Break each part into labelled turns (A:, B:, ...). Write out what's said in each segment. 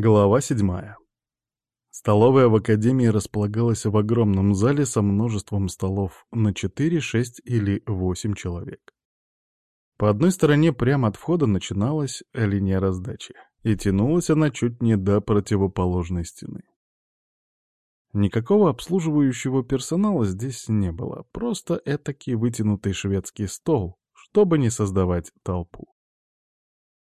A: Глава седьмая. Столовая в академии располагалась в огромном зале со множеством столов на 4, 6 или 8 человек. По одной стороне прямо от входа начиналась линия раздачи, и тянулась она чуть не до противоположной стены. Никакого обслуживающего персонала здесь не было, просто этакий вытянутый шведский стол, чтобы не создавать толпу.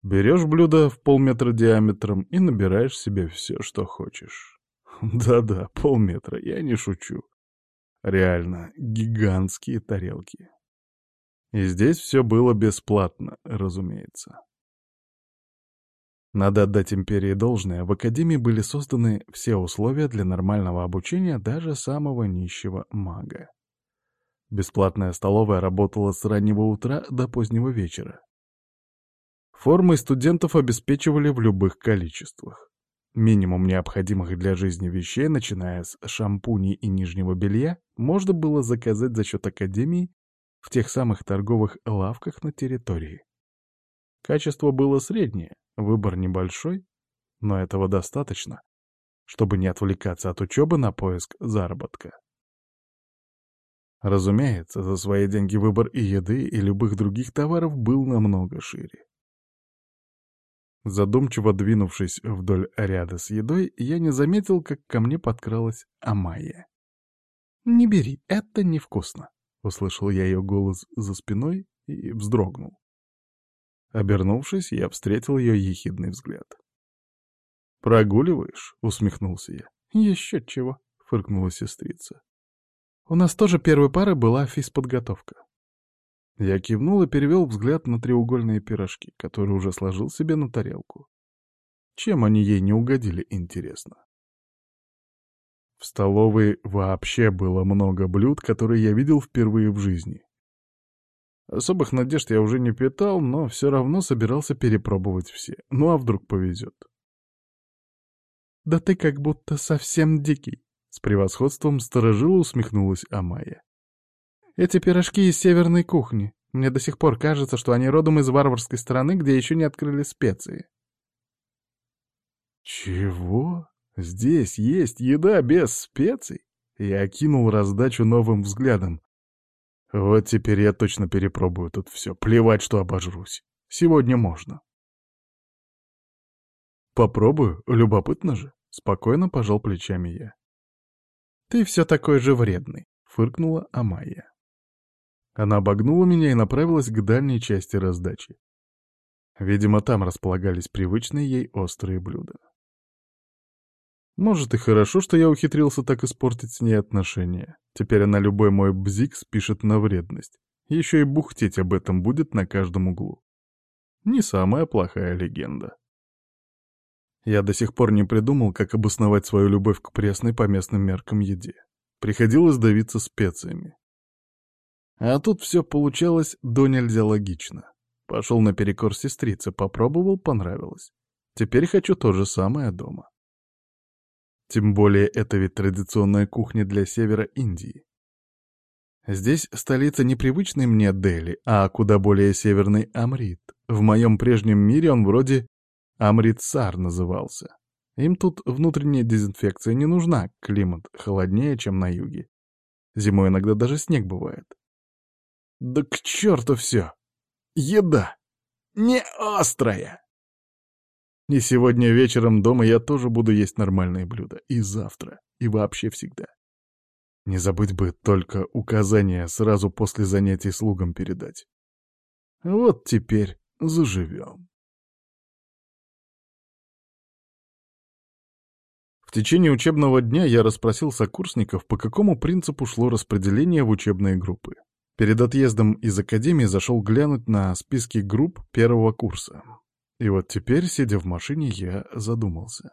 A: Берешь блюдо в полметра диаметром и набираешь себе все, что хочешь. Да-да, полметра, я не шучу. Реально, гигантские тарелки. И здесь все было бесплатно, разумеется. Надо отдать империи должное, в Академии были созданы все условия для нормального обучения даже самого нищего мага. Бесплатная столовая работала с раннего утра до позднего вечера. Формы студентов обеспечивали в любых количествах. Минимум необходимых для жизни вещей, начиная с шампуней и нижнего белья, можно было заказать за счет академии в тех самых торговых лавках на территории. Качество было среднее, выбор небольшой, но этого достаточно, чтобы не отвлекаться от учебы на поиск заработка. Разумеется, за свои деньги выбор и еды, и любых других товаров был намного шире. Задумчиво двинувшись вдоль ряда с едой, я не заметил, как ко мне подкралась Амайя. «Не бери, это невкусно», — услышал я ее голос за спиной и вздрогнул. Обернувшись, я встретил ее ехидный взгляд. «Прогуливаешь?» — усмехнулся я. «Еще чего», — фыркнула сестрица. «У нас тоже первой пары была физподготовка. Я кивнул и перевел взгляд на треугольные пирожки, которые уже сложил себе на тарелку. Чем они ей не угодили, интересно? В столовой вообще было много блюд, которые я видел впервые в жизни. Особых надежд я уже не питал, но все равно собирался перепробовать все. Ну а вдруг повезет? «Да ты как будто совсем дикий», — с превосходством сторожила усмехнулась Амая. Эти пирожки из северной кухни. Мне до сих пор кажется, что они родом из варварской страны, где еще не открыли специи. Чего? Здесь есть еда без специй? Я окинул раздачу новым взглядом. Вот теперь я точно перепробую тут все. Плевать, что обожрусь. Сегодня можно. Попробую, любопытно же. Спокойно пожал плечами я. Ты все такой же вредный, фыркнула Амайя. Она обогнула меня и направилась к дальней части раздачи. Видимо, там располагались привычные ей острые блюда. Может, и хорошо, что я ухитрился так испортить с ней отношения. Теперь она любой мой бзик спишет на вредность. Еще и бухтеть об этом будет на каждом углу. Не самая плохая легенда. Я до сих пор не придумал, как обосновать свою любовь к пресной по местным меркам еде. Приходилось давиться специями. А тут все получалось до нельзя логично. Пошел наперекор сестрице, попробовал, понравилось. Теперь хочу то же самое дома. Тем более это ведь традиционная кухня для севера Индии. Здесь столица непривычной мне Дели, а куда более северный Амрит. В моем прежнем мире он вроде Амритсар назывался. Им тут внутренняя дезинфекция не нужна, климат холоднее, чем на юге. Зимой иногда даже снег бывает. Да к черту все! Еда! Не острая! И сегодня вечером дома я тоже буду есть нормальные блюда. И завтра. И вообще всегда. Не забыть бы только указания сразу после занятий слугам передать. Вот теперь заживем. В течение учебного дня я расспросил сокурсников, по какому принципу шло распределение в учебные группы. Перед отъездом из академии зашел глянуть на списки групп первого курса. И вот теперь, сидя в машине, я задумался.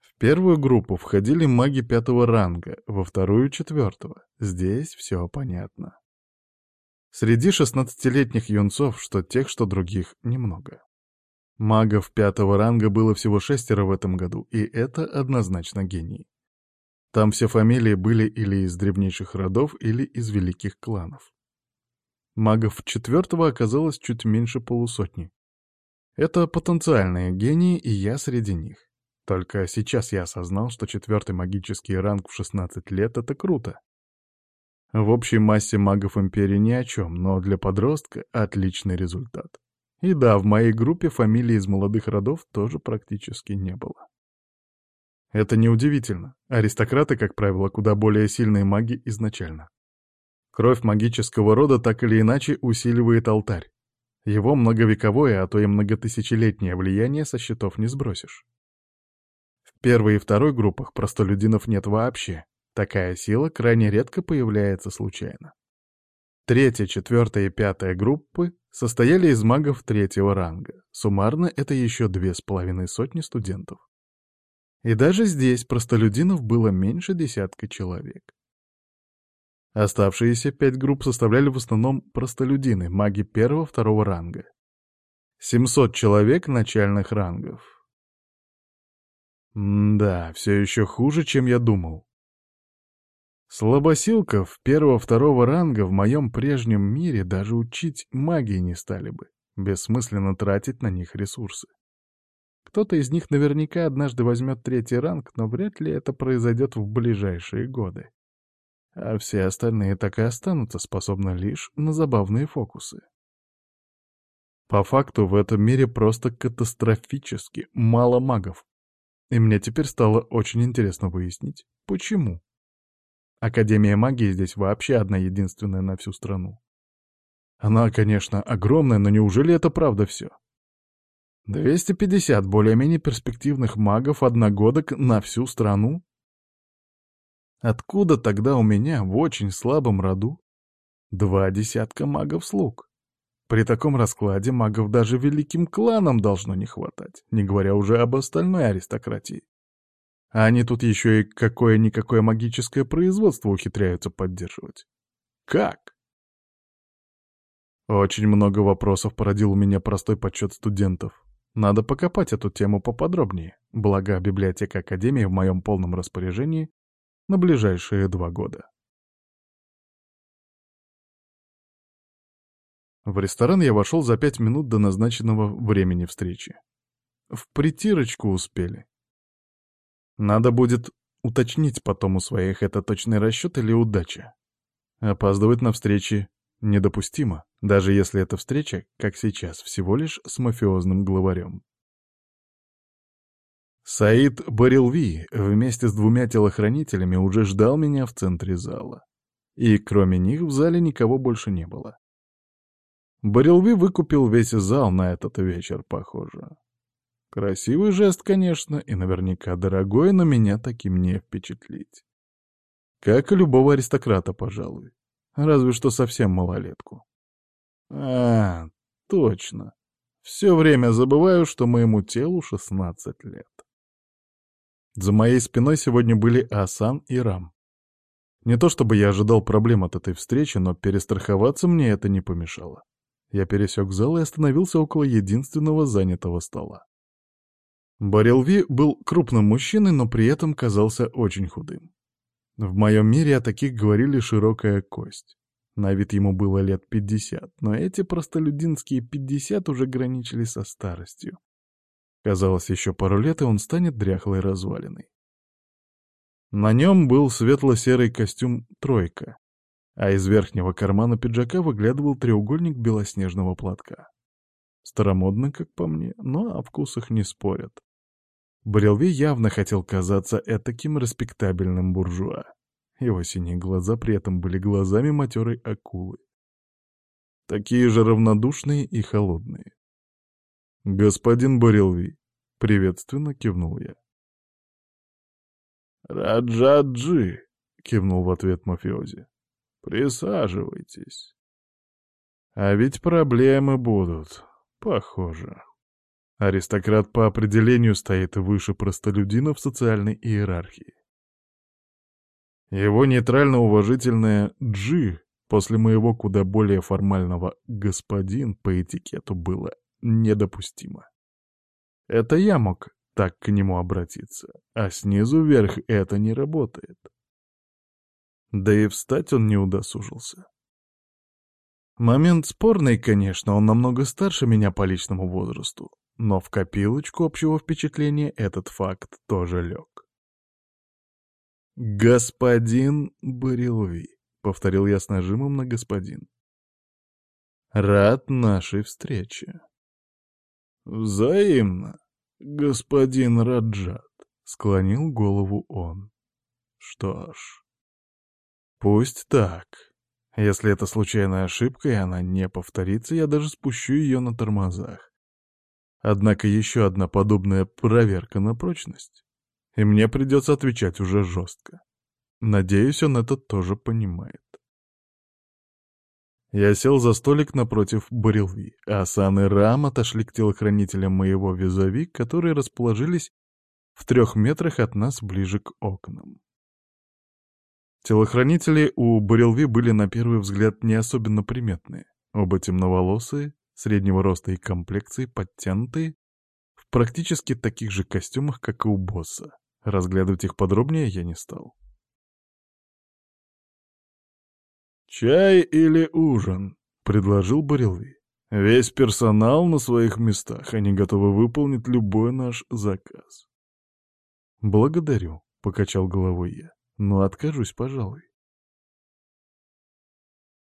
A: В первую группу входили маги пятого ранга, во вторую — четвертого. Здесь все понятно. Среди шестнадцатилетних юнцов, что тех, что других, немного. Магов пятого ранга было всего шестеро в этом году, и это однозначно гений. Там все фамилии были или из древнейших родов, или из великих кланов. Магов четвертого оказалось чуть меньше полусотни. Это потенциальные гении, и я среди них. Только сейчас я осознал, что четвертый магический ранг в 16 лет — это круто. В общей массе магов Империи ни о чем, но для подростка — отличный результат. И да, в моей группе фамилий из молодых родов тоже практически не было. Это неудивительно. Аристократы, как правило, куда более сильные маги изначально. Кровь магического рода так или иначе усиливает алтарь. Его многовековое, а то и многотысячелетнее влияние со счетов не сбросишь. В первой и второй группах простолюдинов нет вообще. Такая сила крайне редко появляется случайно. Третья, четвертая и пятая группы состояли из магов третьего ранга. Суммарно это еще две с половиной сотни студентов. И даже здесь простолюдинов было меньше десятка человек. Оставшиеся пять групп составляли в основном простолюдины, маги первого-второго ранга. 700 человек начальных рангов. М да, все еще хуже, чем я думал. Слабосилков первого-второго ранга в моем прежнем мире даже учить магии не стали бы. Бессмысленно тратить на них ресурсы. Кто-то из них наверняка однажды возьмет третий ранг, но вряд ли это произойдет в ближайшие годы а все остальные так и останутся способны лишь на забавные фокусы. По факту в этом мире просто катастрофически мало магов. И мне теперь стало очень интересно выяснить, почему. Академия магии здесь вообще одна единственная на всю страну. Она, конечно, огромная, но неужели это правда все? 250 более-менее перспективных магов-одногодок на всю страну? Откуда тогда у меня в очень слабом роду два десятка магов-слуг? При таком раскладе магов даже великим кланам должно не хватать, не говоря уже об остальной аристократии. А они тут еще и какое-никакое магическое производство ухитряются поддерживать. Как? Очень много вопросов породил у меня простой подсчет студентов. Надо покопать эту тему поподробнее, благо библиотека Академии в моем полном распоряжении на ближайшие два года. В ресторан я вошел за пять минут до назначенного времени встречи. В притирочку успели. Надо будет уточнить потом у своих, это точный расчет или удача. Опаздывать на встречи недопустимо, даже если эта встреча, как сейчас, всего лишь с мафиозным главарем. Саид Барилви вместе с двумя телохранителями уже ждал меня в центре зала. И кроме них в зале никого больше не было. Барилви выкупил весь зал на этот вечер, похоже. Красивый жест, конечно, и наверняка дорогой, но меня таким не впечатлить. Как и любого аристократа, пожалуй. Разве что совсем малолетку. А, точно. Все время забываю, что моему телу 16 лет. За моей спиной сегодня были Асан и Рам. Не то чтобы я ожидал проблем от этой встречи, но перестраховаться мне это не помешало. Я пересек зал и остановился около единственного занятого стола. Барелви был крупным мужчиной, но при этом казался очень худым. В моем мире о таких говорили «широкая кость». На вид ему было лет пятьдесят, но эти простолюдинские пятьдесят уже граничили со старостью. Казалось, еще пару лет, и он станет дряхлой развалиной. На нем был светло-серый костюм «тройка», а из верхнего кармана пиджака выглядывал треугольник белоснежного платка. Старомодно, как по мне, но о вкусах не спорят. Брелви явно хотел казаться этаким респектабельным буржуа. Его синие глаза при этом были глазами матерой акулы. Такие же равнодушные и холодные. «Господин Борилви», — приветственно кивнул я. «Раджаджи», — кивнул в ответ мафиози. «Присаживайтесь». «А ведь проблемы будут, похоже». Аристократ по определению стоит выше простолюдина в социальной иерархии. Его нейтрально-уважительное «джи» после моего куда более формального «господин» по этикету было недопустимо. Это я мог так к нему обратиться, а снизу вверх это не работает. Да и встать он не удосужился. Момент спорный, конечно, он намного старше меня по личному возрасту, но в копилочку общего впечатления этот факт тоже лег. «Господин Барилви», — повторил я с нажимом на господин. «Рад нашей встрече». «Взаимно, господин Раджат», — склонил голову он. «Что ж, пусть так. Если это случайная ошибка, и она не повторится, я даже спущу ее на тормозах. Однако еще одна подобная проверка на прочность, и мне придется отвечать уже жестко. Надеюсь, он это тоже понимает. Я сел за столик напротив Барилви, а Асан и Рам отошли к телохранителям моего визави, которые расположились в трех метрах от нас ближе к окнам. Телохранители у Барилви были на первый взгляд не особенно приметные. Оба темноволосые, среднего роста и комплекции, подтянутые, в практически таких же костюмах, как и у босса. Разглядывать их подробнее я не стал. «Чай или ужин?» — предложил Барилви. «Весь персонал на своих местах, они готовы выполнить любой наш заказ». «Благодарю», — покачал головой я, — «но откажусь, пожалуй».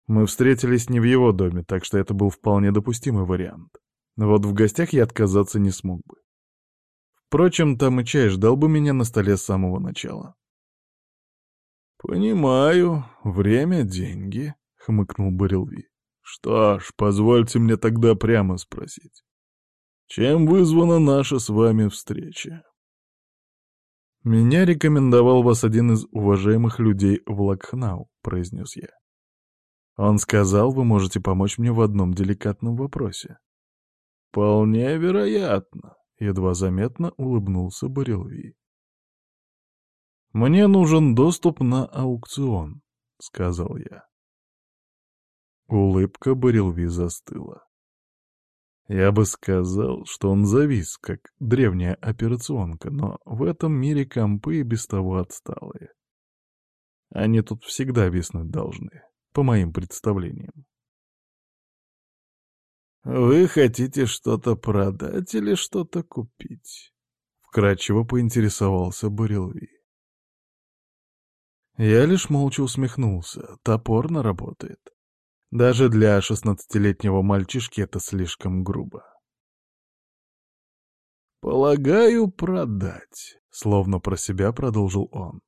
A: Мы встретились не в его доме, так что это был вполне допустимый вариант. Вот в гостях я отказаться не смог бы. Впрочем, там и чай ждал бы меня на столе с самого начала. «Понимаю, время — деньги», — хмыкнул Барилви. «Что ж, позвольте мне тогда прямо спросить. Чем вызвана наша с вами встреча?» «Меня рекомендовал вас один из уважаемых людей в Лакхнау», — произнес я. Он сказал, вы можете помочь мне в одном деликатном вопросе. «Вполне вероятно», — едва заметно улыбнулся Барилви. «Мне нужен доступ на аукцион», — сказал я. Улыбка Барилви застыла. Я бы сказал, что он завис, как древняя операционка, но в этом мире компы и без того отсталые. Они тут всегда виснуть должны по моим представлениям. «Вы хотите что-то продать или что-то купить?» — вкратчиво поинтересовался Барилви. Я лишь молча усмехнулся. Топорно работает. Даже для шестнадцатилетнего мальчишки это слишком грубо. «Полагаю, продать», — словно про себя продолжил он.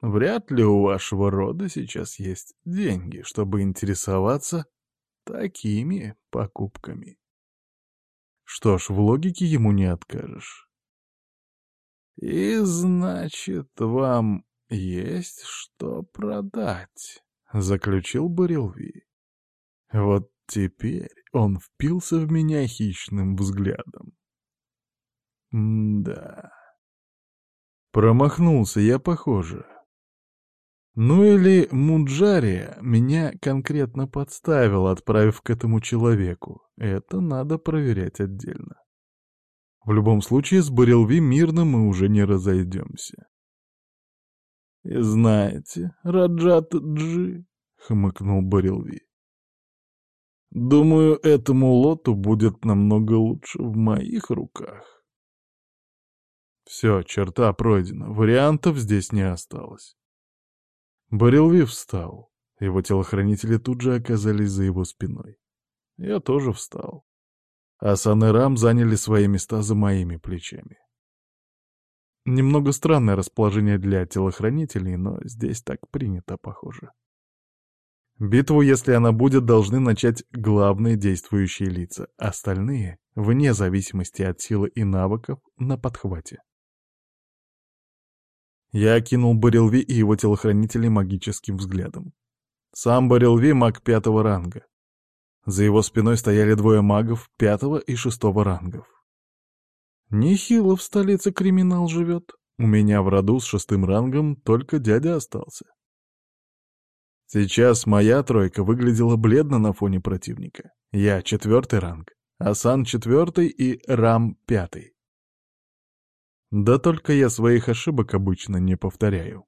A: Вряд ли у вашего рода сейчас есть деньги, чтобы интересоваться такими покупками. Что ж, в логике ему не откажешь. И значит, вам есть что продать, заключил Барилви. Вот теперь он впился в меня хищным взглядом. М да. Промахнулся я, похоже. Ну или Муджария меня конкретно подставил, отправив к этому человеку. Это надо проверять отдельно. В любом случае, с Барилви мирно мы уже не разойдемся. «И знаете, Раджат Джи», — хмыкнул Барилви, — «думаю, этому лоту будет намного лучше в моих руках». Все, черта пройдена, вариантов здесь не осталось. Барилви встал. Его телохранители тут же оказались за его спиной. Я тоже встал. Асан и Рам заняли свои места за моими плечами. Немного странное расположение для телохранителей, но здесь так принято, похоже. Битву, если она будет, должны начать главные действующие лица, остальные, вне зависимости от силы и навыков, на подхвате. Я окинул Барилви и его телохранителей магическим взглядом. Сам Барилви — маг пятого ранга. За его спиной стояли двое магов пятого и шестого рангов. Нехило в столице криминал живет. У меня в роду с шестым рангом только дядя остался. Сейчас моя тройка выглядела бледно на фоне противника. Я четвертый ранг, Асан четвертый и Рам пятый. Да только я своих ошибок обычно не повторяю.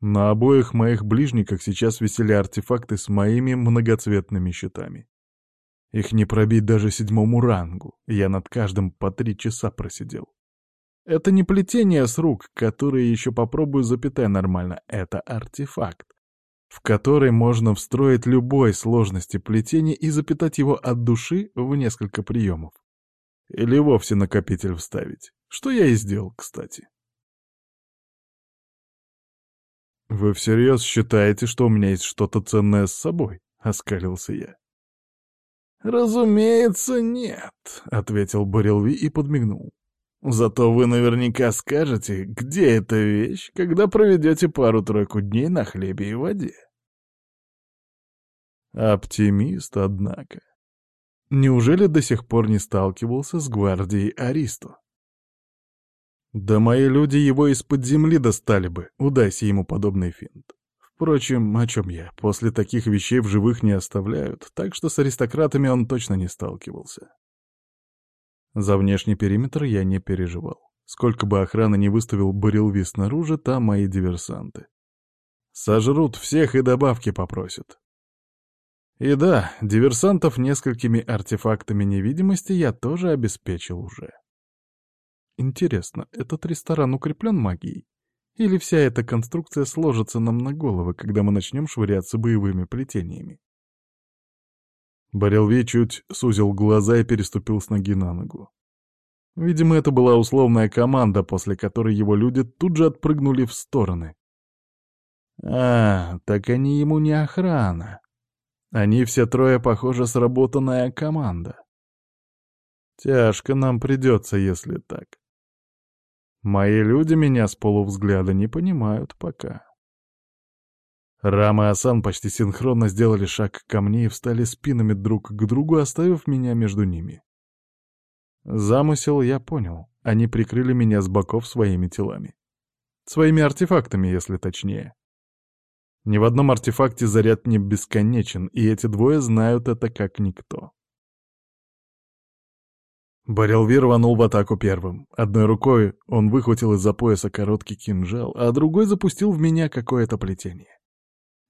A: На обоих моих ближниках сейчас висели артефакты с моими многоцветными щитами. Их не пробить даже седьмому рангу, я над каждым по три часа просидел. Это не плетение с рук, которые еще попробую запятай нормально, это артефакт, в который можно встроить любой сложности плетения и запитать его от души в несколько приемов. Или вовсе накопитель вставить, что я и сделал, кстати. «Вы всерьез считаете, что у меня есть что-то ценное с собой?» — оскалился я.
B: «Разумеется, нет», — ответил Борилви и подмигнул. «Зато вы наверняка скажете, где эта вещь, когда проведете пару-тройку дней на хлебе и воде».
A: Оптимист, однако. Неужели до сих пор не сталкивался с гвардией Аристо? Да мои люди его из-под земли достали бы, удайся ему подобный финт. Впрочем, о чем я? После таких вещей в живых не оставляют, так что с аристократами он точно не сталкивался. За внешний периметр я не переживал. Сколько бы охраны не выставил Барилви снаружи, там мои диверсанты. Сожрут всех и добавки попросят. И да, диверсантов несколькими артефактами невидимости я тоже обеспечил уже. Интересно, этот ресторан укреплен магией? Или вся эта конструкция сложится нам на головы, когда мы начнем швыряться боевыми плетениями? Борелви чуть сузил глаза и переступил с ноги на ногу. Видимо, это была условная команда, после которой его люди тут же отпрыгнули в стороны. А, так они ему не охрана. Они все трое, похоже, сработанная команда. Тяжко нам придется, если так. Мои люди меня с полувзгляда не понимают пока. Рама и Асан почти синхронно сделали шаг ко мне и встали спинами друг к другу, оставив меня между ними. Замысел я понял. Они прикрыли меня с боков своими телами. Своими артефактами, если точнее. Ни в одном артефакте заряд не бесконечен, и эти двое знают это как никто. Барелви рванул в атаку первым. Одной рукой он выхватил из-за пояса короткий кинжал, а другой запустил в меня какое-то плетение.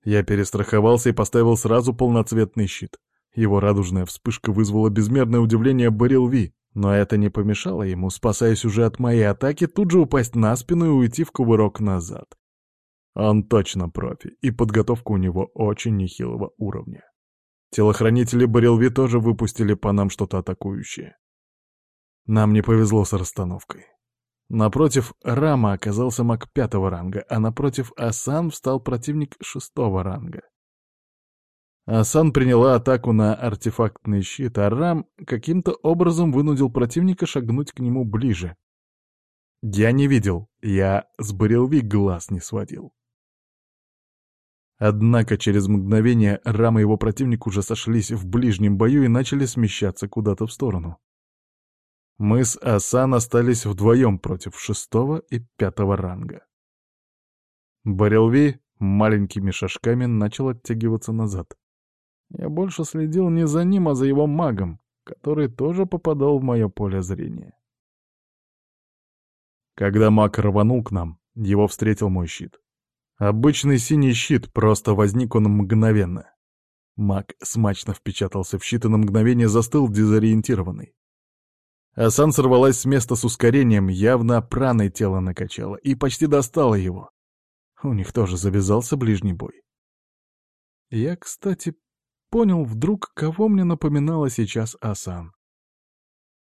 A: Я перестраховался и поставил сразу полноцветный щит. Его радужная вспышка вызвала безмерное удивление Барелви, но это не помешало ему, спасаясь уже от моей атаки, тут же упасть на спину и уйти в кувырок назад. Он точно профи, и подготовка у него очень нехилого уровня. Телохранители Барелви тоже выпустили по нам что-то атакующее. Нам не повезло с расстановкой. Напротив Рама оказался маг пятого ранга, а напротив Асан встал противник шестого ранга. Асан приняла атаку на артефактный щит, а Рам каким-то образом вынудил противника шагнуть к нему ближе. Я не видел, я с Барилви глаз не сводил. Однако через мгновение Рам и его противник уже сошлись в ближнем бою и начали смещаться куда-то в сторону. Мы с Асан остались вдвоем против шестого и пятого ранга. Барелви маленькими шажками начал оттягиваться назад. Я больше следил не за ним, а за его магом, который тоже попадал в мое поле зрения. Когда маг рванул к нам, его встретил мой щит. Обычный синий щит, просто возник он мгновенно. Маг смачно впечатался в щит и на мгновение застыл дезориентированный. Асан сорвалась с места с ускорением, явно праной тело накачала, и почти достала его. У них тоже завязался ближний бой. Я, кстати, понял вдруг, кого мне напоминала сейчас Асан.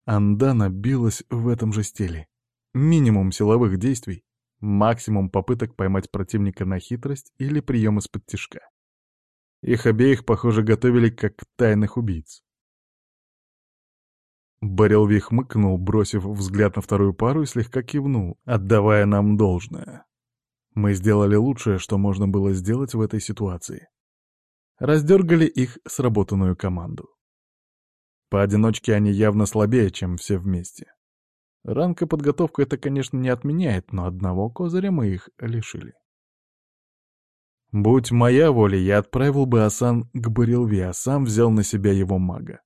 A: Андана билась в этом же стиле. Минимум силовых действий, максимум попыток поймать противника на хитрость или прием из-под тишка. Их обеих, похоже, готовили как тайных убийц. Барелви хмыкнул, бросив взгляд на вторую пару и слегка кивнул, отдавая нам должное. Мы сделали лучшее, что можно было сделать в этой ситуации. Раздергали их сработанную команду. Поодиночке они явно слабее, чем все вместе. Ранг и подготовку это, конечно, не отменяет, но одного козыря мы их лишили. Будь моя воля, я отправил бы Асан к Барилви, а сам взял на себя его мага.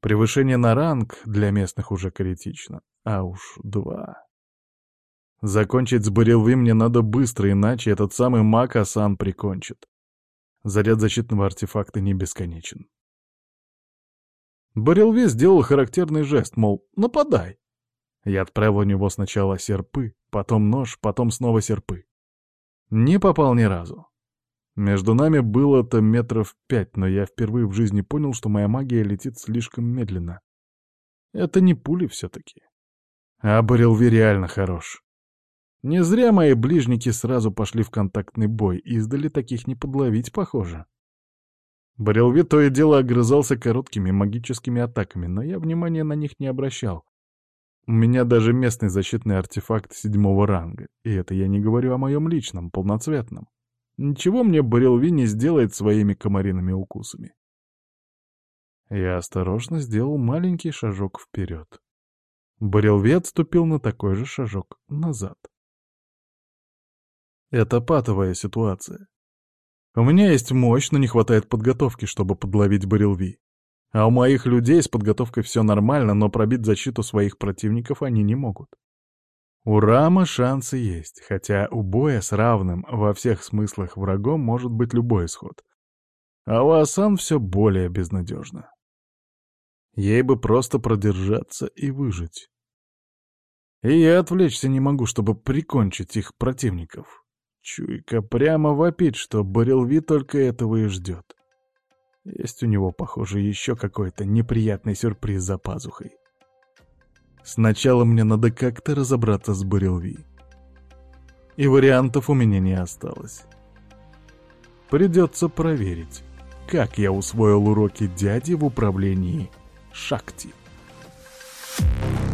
A: Превышение на ранг для местных уже критично. А уж два. Закончить с Барилви мне надо быстро, иначе этот самый маг Асан прикончит. Заряд защитного артефакта не бесконечен. Барилви сделал характерный жест, мол, нападай. Я отправил у него сначала серпы, потом нож, потом снова серпы. Не попал ни разу. Между нами было-то метров пять, но я впервые в жизни понял, что моя магия летит слишком медленно. Это не пули все-таки. А Барилви реально хорош. Не зря мои ближники сразу пошли в контактный бой, издали таких не подловить, похоже. Барилви то и дело огрызался короткими магическими атаками, но я внимания на них не обращал. У меня даже местный защитный артефакт седьмого ранга, и это я не говорю о моем личном, полноцветном. Ничего мне Барилви не сделает своими комариными укусами. Я осторожно сделал маленький шажок вперед. Барилви отступил на такой же шажок назад. Это патовая ситуация. У меня есть мощь, но не хватает подготовки, чтобы подловить Барилви. А у моих людей с подготовкой все нормально, но пробить защиту своих противников они не могут. У Рама шансы есть, хотя у боя с равным во всех смыслах врагом может быть любой исход. А у Асан все более безнадежно. Ей бы просто продержаться и выжить. И я отвлечься не могу, чтобы прикончить их противников. Чуйка прямо вопит, что Барилви только этого и ждет. Есть у него, похоже, еще какой-то неприятный сюрприз за пазухой. Сначала мне надо как-то разобраться с Барилви. И вариантов у меня не осталось. Придется проверить, как я усвоил уроки дяди в управлении Шакти. Thank.